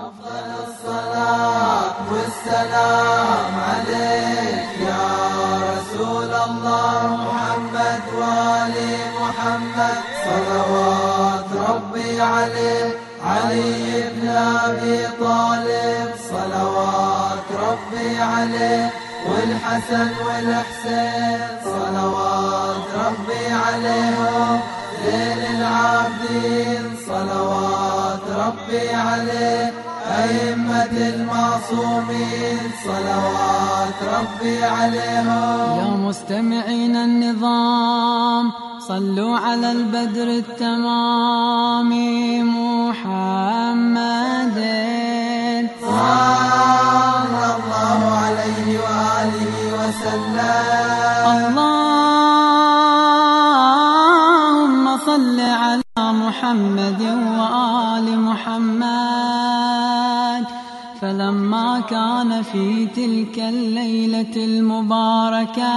أفضل الصلاة والسلام عليك يا رسول الله محمد وآل محمد. صلوات ربي عليك علي بن أبي طالب. صلوات ربي عليه والحسن والحسين. صلوات ربي عليهم زين العابدين. صلوات ربي عليه أئمة المعصومين صلوات ربي عليهم. يا مستمعين النظام صلوا على البدر التمام. محمد. صلى الله عليه وآله وسلم. فلما كان في تلك الليلة المباركة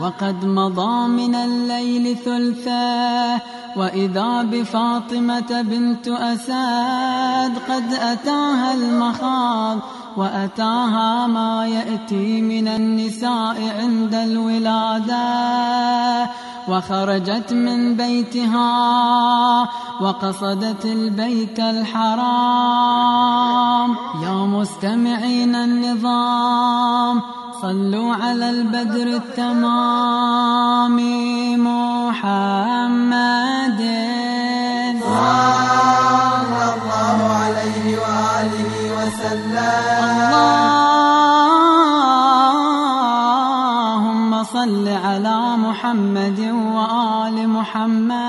وقد مضى من الليل ثلثه وإذا بفاطمة بنت أسد قد أتاها المخاض وأتاها ما يأتي من النساء عند الولادة. وخرجت من بيتها وقصدت البيت الحرام. يا مستمعين النظام صلوا على البدر التمام. محمد. صلى الله عليه وآله وسلم. محمد وآل محمد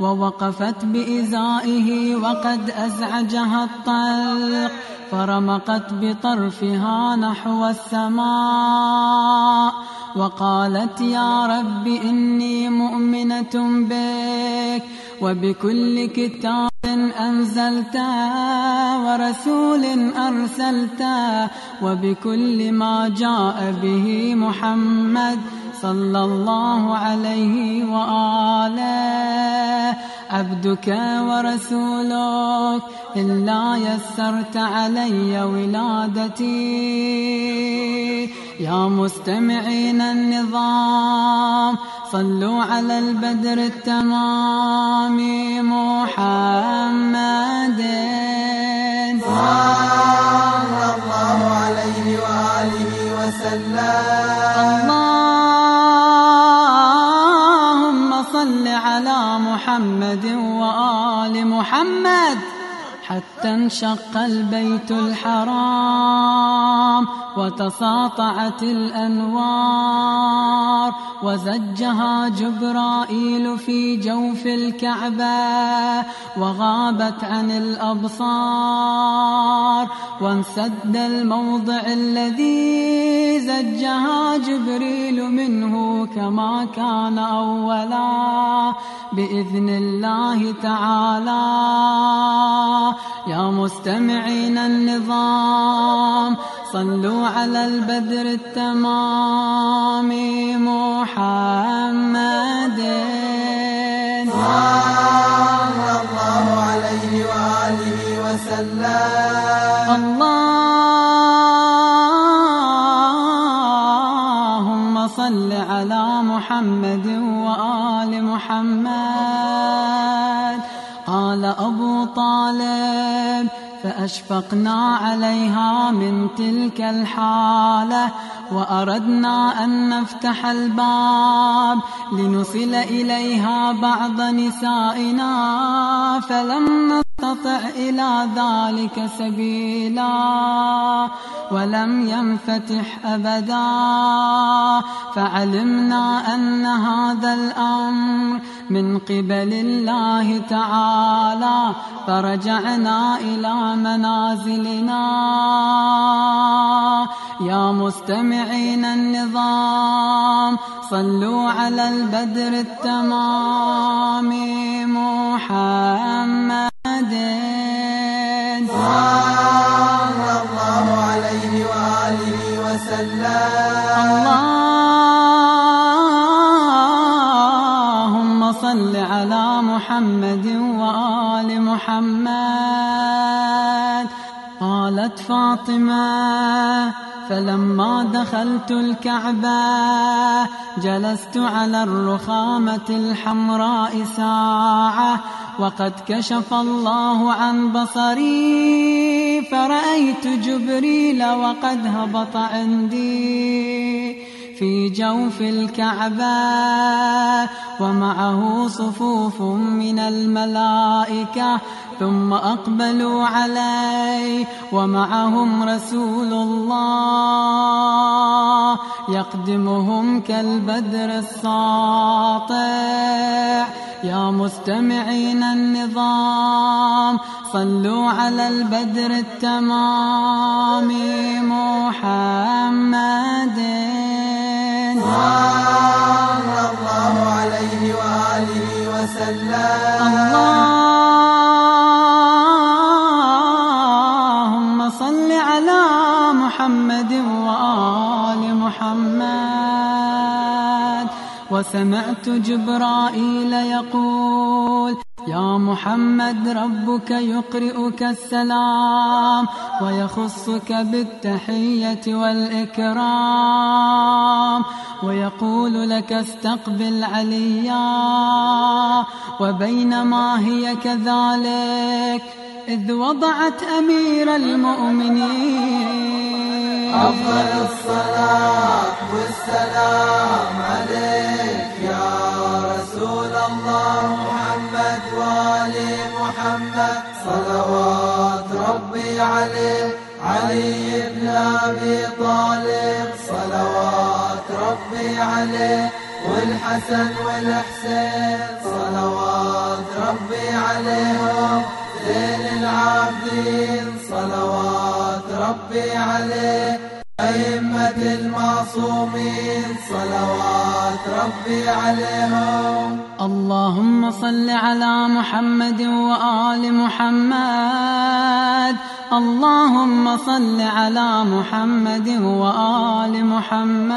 ووقفت بإزائه وقد أزعجها الطلق فرمقت بطرفها نحو السماء وقالت يا رب إني مؤمنة بك وبكل كتاب أنزلت ورسول أرسلت وبكل ما جاء به محمد صلى الله عليه وآله. عبدك ورسولك إلا يسرت علي ولادتي. يا مستمعين النظام صلوا على البدر التمام محمد اللهم صل على محمد وآل محمد حتى انشق البيت الحرام. وتساطعت الأنوار وزجها جبرائيل في جوف الكعبة وغابت عن الأبصار وانسد الموضع الذي زجها جبريل منه كما كان أولا بإذن الله تعالى. يا مستمعين النظام صلوا على البدر التمام محمد. صلى الله عليه وآله وسلم اللهم صل على محمد وآل محمد. قال أبو طالب فأشفقنا عليها من تلك الحالة وأردنا أن نفتح الباب لنصل إليها بعض نسائنا فلم نستطع إلى ذلك سبيلا ولم ينفتح أبدا. فعلمنا أن هذا الأمر من قبل الله تعالى فرجعنا إلى منازلنا. يا مستمعين النظام صلوا على البدر التمام. محمد صلى الله عليه وآله وسلم اللهم صل على محمد وآل محمد محمد. قالت فاطمة فلما دخلت الكعبة جلست على الرخامة الحمراء ساعة وقد كشف الله عن بصري فرأيت جبريل وقد هبط عندي في جوف الكعبة ومعه صفوف من الملائكة ثم أقبلوا علي ومعهم رسول الله يقدمهم كالبدر الساطع. يا مستمعين النظام صلوا على البدر التمام محمد. صلى الله عليه وآله وسلم. اللهم صل على محمد وآل محمد. وسمعت جبرائيل يقول يا محمد ربك يقرئك السلام ويخصك بالتحية والإكرام ويقول لك استقبل عليا وبينما هي كذلك إذ وضعت أمير المؤمنين. أفضل الصلاة والسلام عليك يا رسول الله. محمد صلوات ربي عليه علي بن أبي طالب صلوات ربي عليه والحسن والحسين صلوات ربي عليهم زين العابدين صلوات ربي عليه أئمة المعصومين صلوات ربي عليهم. اللهم صل على محمد وآل محمد. اللهم صل على محمد وآل محمد.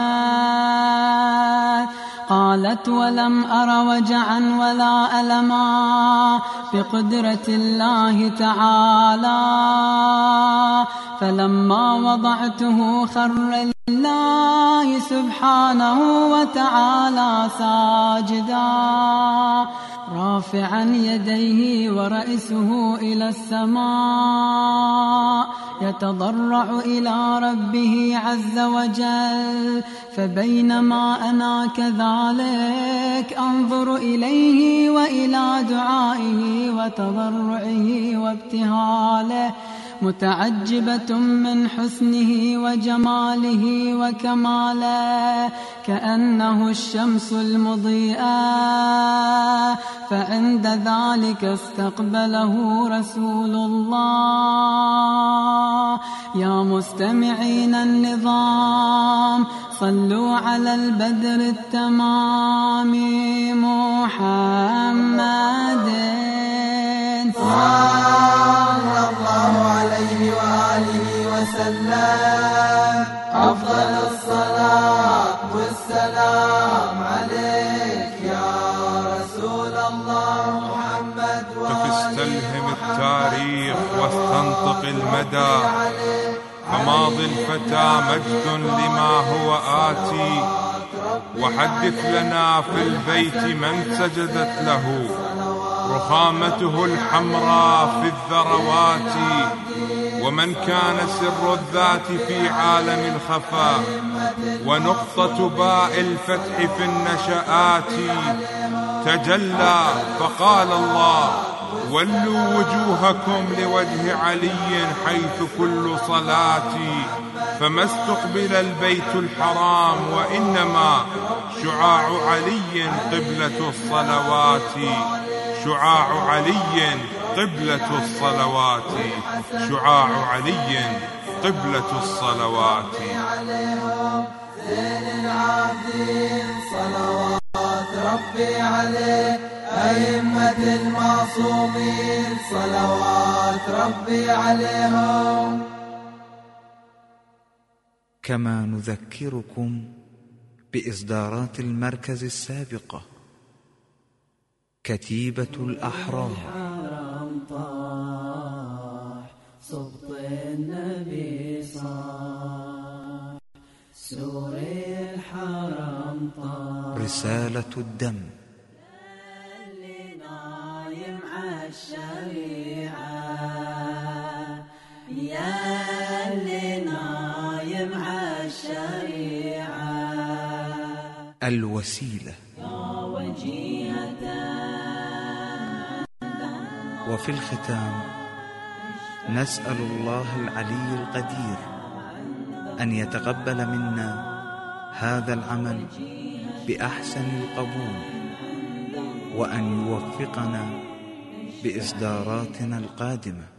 قالت ولم أر وجعا ولا ألما. بقدرة الله تعالى. فلما وضعته خر لله سبحانه وتعالى ساجدا. رافعا يديه ورأسه إلى السماء. يتضرع إلى ربه عز وجل. فبينما أنا كذلك أنظر إليه وإلى دعائه وتضرعه وابتهاله. متعجبة من حسنه وجماله وكماله كأنه الشمس المضيئة. فعند ذلك استقبله رسول الله. يا مستمعين النظام صلوا على البدر التمام. محمد. وسلم. أفضل الصلاة والسلام عليك يا رسول الله محمد فاستلهم التاريخ واستنطق المدى. فماضي الفتى مجد لما هو آتي. وحدث لنا في البيت من سجدت له. رخامته الحمراء في الذروات. ومن كان سر الذات في عالم الخفاء ونقطة باء الفتح في النشآت تجلى فقال الله ولوا وجوهكم لوجه علي حيث كل صلاتي فما استقبل البيت الحرام وإنما شعاع علي قبلة الصلوات. شعاع علي قبلة الصلوات شعاع علي قبلة الصلوات. زين العابدين صلوات ربي عليه أئمة المعصومين صلوات ربي عليهم كما نذكركم بإصدارات المركز السابقة كتيبة الأحرار. صبط النبي صار سور الحرم طار رسالة الدم. اللي نايم على الشريعة يا اللي نايم على الشريعة الوسيلة. يا وجيهة وفي الختام نسأل الله العلي القدير أن يتقبل منا هذا العمل بأحسن القبول وأن يوفقنا بإصداراتنا القادمة.